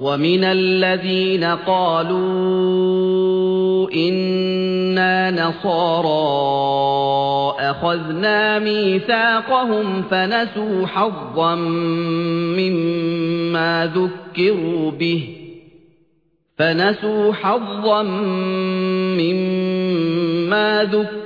وَمِنَ الَّذِينَ قَالُوا إِنَّا نَصَارَىٰ أَخَذْنَا مِيثَاقَهُمْ فَنَسُوا حَظًّا مِّمَّا ذُكِّرُوا بِهِ فَنَسُوا حَظًّا مِّمَّا ذُكِّرُوا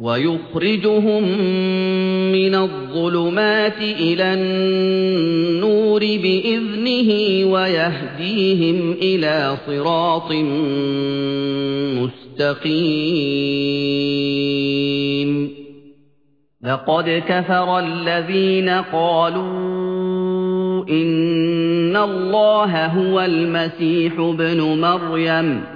وَيُخْرِجُهُم مِّنَ الظُّلُمَاتِ إِلَى النُّورِ بِإِذْنِهِ وَيَهْدِيهِمْ إِلَىٰ صِرَاطٍ مُّسْتَقِيمٍ. لَقَدْ كَفَرَ الَّذِينَ قَالُوا إِنَّ اللَّهَ هُوَ الْمَسِيحُ ابْنُ مَرْيَمَ.